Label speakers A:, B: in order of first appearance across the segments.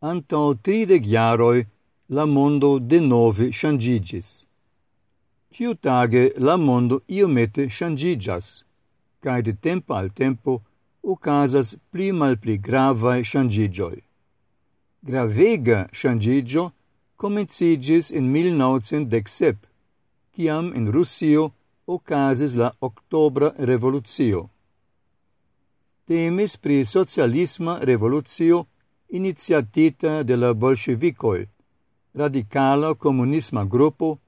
A: antau tridec iaroi la mondo denove shangigis. Ciutage la mondo iomete shangigas, cae de tempo al tempo ocasas pli mal pli gravae shangigioi. Gravega shangigio comencigis in 1917, ciam in Russio ocasis la Octobra Revoluzio. Temis pri socialisma revoluzio iniziatita de la bolsceviccoi, radicala comunisma gruppo,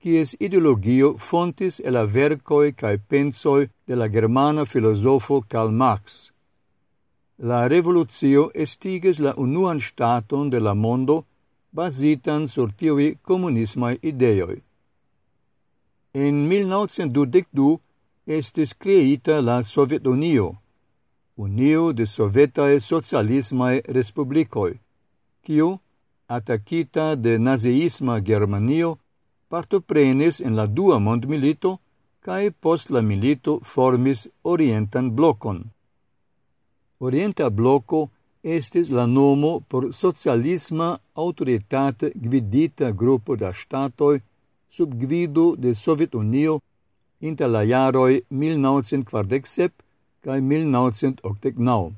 A: quies ideologio fontis el la vercoi cae pensoi de la germana filosofo Karl Marx. La revoluzio estiges la unuan staton de la mondo basitan sur tiui comunismai ideoi. En 1922 estis creita la Sovetunio, Unio de Sovetae Socialismae Respublicoi, kiu, atacita de naziisma Germanio, partoprenis en la dua mondmilito cae post la milito formis orientan blocon. Orienta bloco estis la nomo por socialisma autoritate gvidita gruppo da statoi sub gvido de Sovetunio inter la jaroi 1947 cae 1989.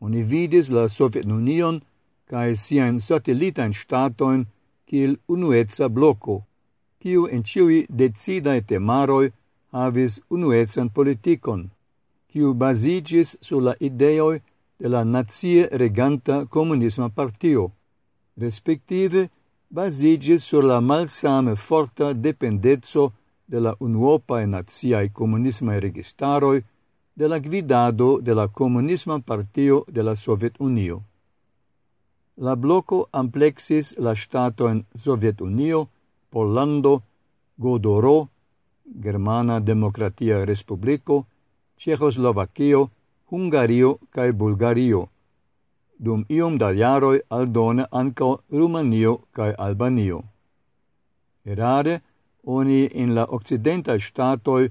A: Oni vidis la Sovetunion cae sian satellitain statoin kiel unueca bloco, kiu en ciui decidae temaroi havis unuecan politikon, kiu basigis sur la ideoi de la nazie reganta comunisma partio, respektive basigis sur la malsame forta dependezzo de la unuopae naziae comunismae registaroi de la gvidado de la Comunisma Partio de la Sovetunio. La bloco amplexis la ŝtatojn Sovetunio, Pollando, Godoro, Germana Demokratia Respubliko, Ĉeĥoslovakio, Hungario kaj Bulgario. Dum iom da jaroj aldone ankaŭ Rumanio kaj Albanio. Erare oni in la okcidentaj ŝtatoj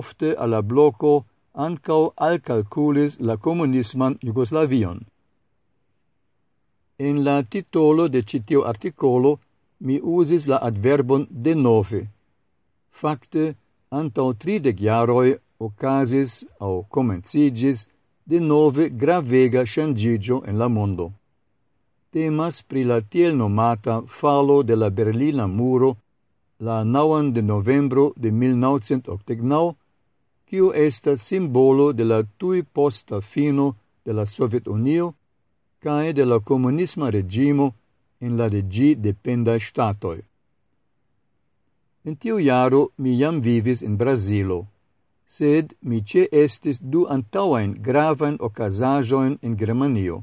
A: ofte al la bloko ancau alcalculis la comunisman Jugoslavion. En la titolo de citio articolo mi usis la adverbon de nove. Fakte, antau tridec jaroi ocasis au comencigis denove gravega shangigio en la mondo. Temas pri la tiel nomata falo de la Berlina muro la 9 de novembro de 1989 kiu est simbolo de la tui posta fino de la Sovetunio cae de la comunisma regimo in la de gi dependa statoi. In tiu iaro mi jam vivis in Brasilo, sed mi ce estis du antauen gravan ocasajoin in Germanio,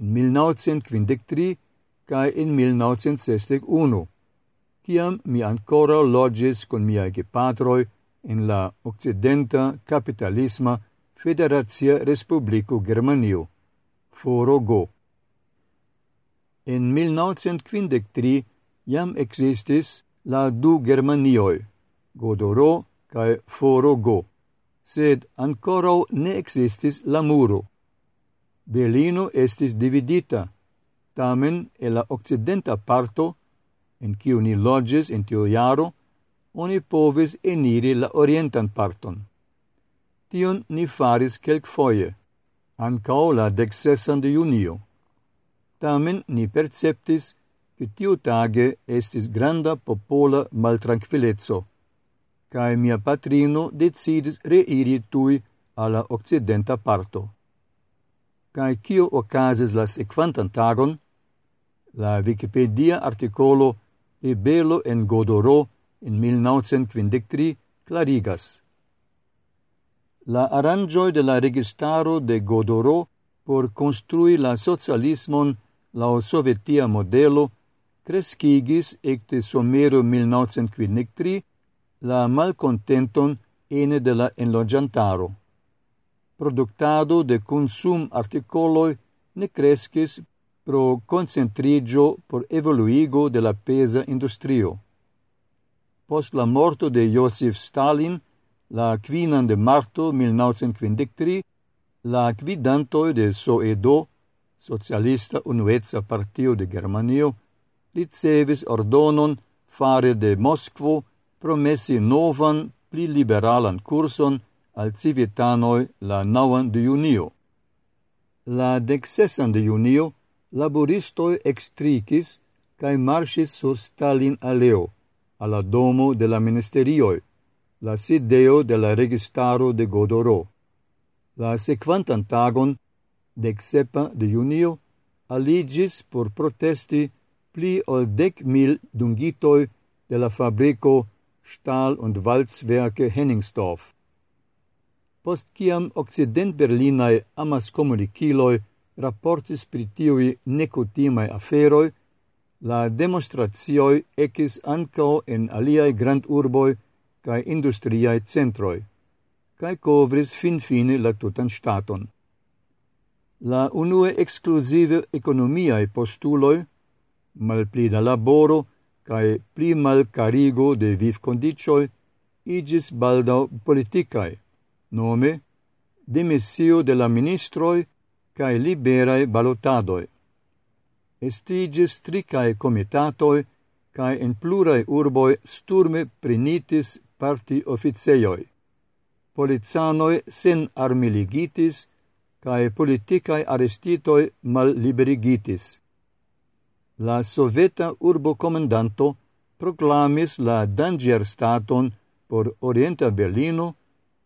A: in 1953 cae in 1961, ciam mi ancora logis con miai gepatroi in la occidenta capitalisma federazia respublico Germanio, forogo. In 1953 jam existis la du Germanioi, Godoro cae Forogo, sed ancora ne existis la muro. Berlino estis dividita, tamen e la occidenta parto, en kiu ni lodges in tiu jaro, oni povis eniri la orientan parton. Tion ni faris quelcfoie, ancao la decsesan de junio. Tamen ni perceptis che tiu tage estis granda popola maltranquillezzo, cae mia patrino decidis reiri tui alla occidenta parto. Cae cio ocases la sequantan tagon, la Wikipedia articolo Ribelo en Godoro in 1953 clarigas. La arrangioi de la registaro de Godoro por construi la socialismon la sovietia modelo crescigis ecte somero 1953 la malcontenton ene de la enlogiantaro. Productado de consum articoloi ne crescis pro concentrigio por evoluigo de la pesa industrio. Post la morto de Josef Stalin, la quinan de marto 1953, la quidantoi de SOEDO, Socialista Unuezza Partio de Germanio, ricevis ordonon fare de Moskvo promessi novan pli liberalan curson al civitanoi la 9 de junio. La decsesan de junio, laboristoi extricis cae marsis sur Stalin aleo, alla domo de la ministerioi, la sideo de la registaro de Godoro. La sequantan tagon, dec sepa de junio, aligis por protesti pli ol dec mil dungitoi de la fabrico Stahl- und Walzwerke Henningsdorf. Post ciam occident-berlinae amas communiciloi raportis pritiui tiui aferoi, La demonstrazioi ecis ancao en aliai grand urboi cae industriae centroi, cae covris fin fine la tutan staton. La unue exclusive economiae postuloi, mal pli da laboro, cae pli mal carigo de viv condicioi, igis baldau politicae, nome, demissio de la ministroi cae liberae balotadoi estigis tricae comitatoi, cae in plurae urboi sturme prinitis parti officeioi. Polizanoi sen armiligitis, cae politicae arestitoi mal liberigitis. La soveta urbo comandanto proclamis la danger staton por orienta Berlino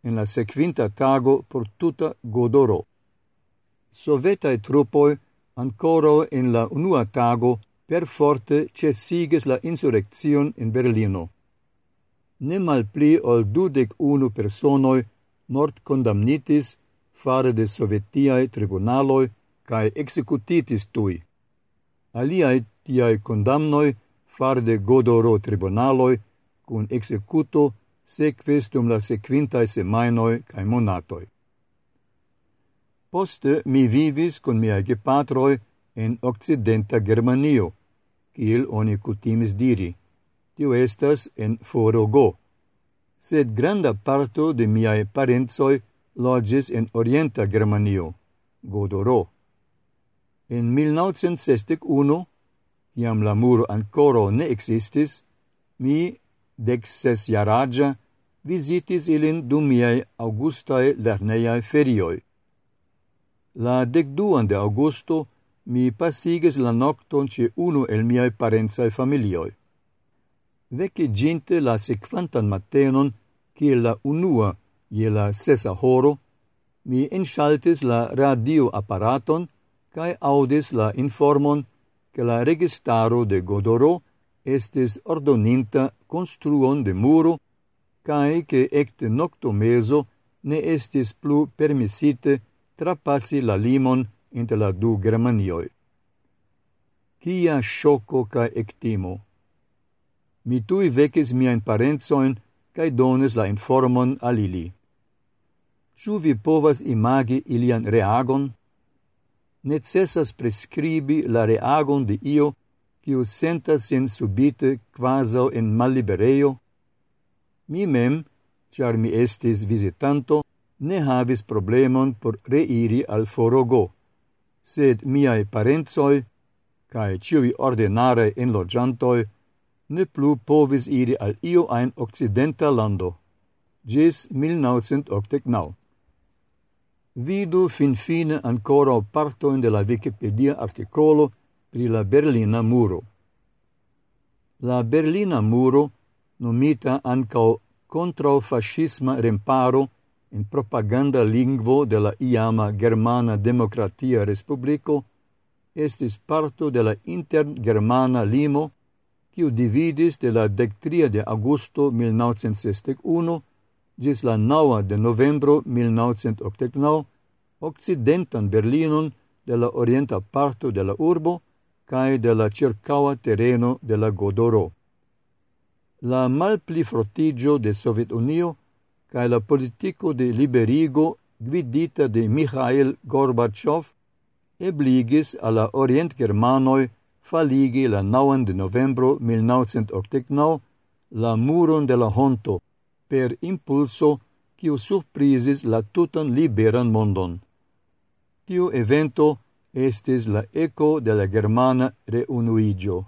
A: en la sequinta tago por tuta Godoro. Sovetae trupoi ancora en la unua tago per forte cesigis la insurreccion in Berlino. Ne malpli ol dudec unu personoi mort condamnitis fare de sovetiae tribunaloi cae executitis tui. Aliae tiae condamnoi fare de Godoro tribunaloi cun executo sequis dum la sequintae semainoi cae monatoi. Poste mi vivis con miai gepatroi en occidenta Germanio, kiel oni cutimis diri. Tio estas en Forogo. Sed granda parto de miai parenzoi logis en orienta Germanio, Godoro. En 1961, iam la muro ancoro ne existis, mi, dec ses jaragia, visitis ilin dum miei augustae lerneiae ferioi. La decduan de augusto mi passiges la nocton ce uno el miai parenzae familioi. Veciginte la sequantan matenon, che la unua, ie la sesa horo, mi enxaltis la radio apparaton cae audis la informon che la registaro de Godoro estis ordoninta construon de muro cae che ecte nocto meso ne estis plu permissite trapassi la limon inter la du Germanioi. Kia shoco ca ectimo! Mi tui vecis miain parenzoin cae dones la informon al ili. Ĉu vi povas imagi ilian reagon? Necessas prescribi la reagon de io quiu sentas in subite quasau en mallibereio? Mi mem, char mi estis visitanto, ne havis problemon por reiri al forogo, sed miai parenzoi, cae ciui ordinare enlogiantoi, ne plu povis iri al io ein occidenta lando, gis 1989. Vidu fin fine ancora partoin de la Wikipedia articolo pri la Berlina Muro. La Berlina Muro, nomita ancao contrao fascisma remparo in propaganda lingvo de la iama Germana Demokratia Respubliko estis parto de la intergermana limo kiu dividis de la dectria de augusto 1961 gis la 9 de novembro 1989 occidentan Berlinon de la orienta parto de la urbo cae de la circaua terreno de la Godoro. La malpli frottigio de Sovetunio cae la politico de liberigo gvidita de Mikhail Gorbachev ebligis alla Orient Germanoi faligi la 9 de novembro 1989 la muron de la honto per impulso kiu surprisis la tutan liberan mondon. Tiu evento estis la eco de la germana reunuigio.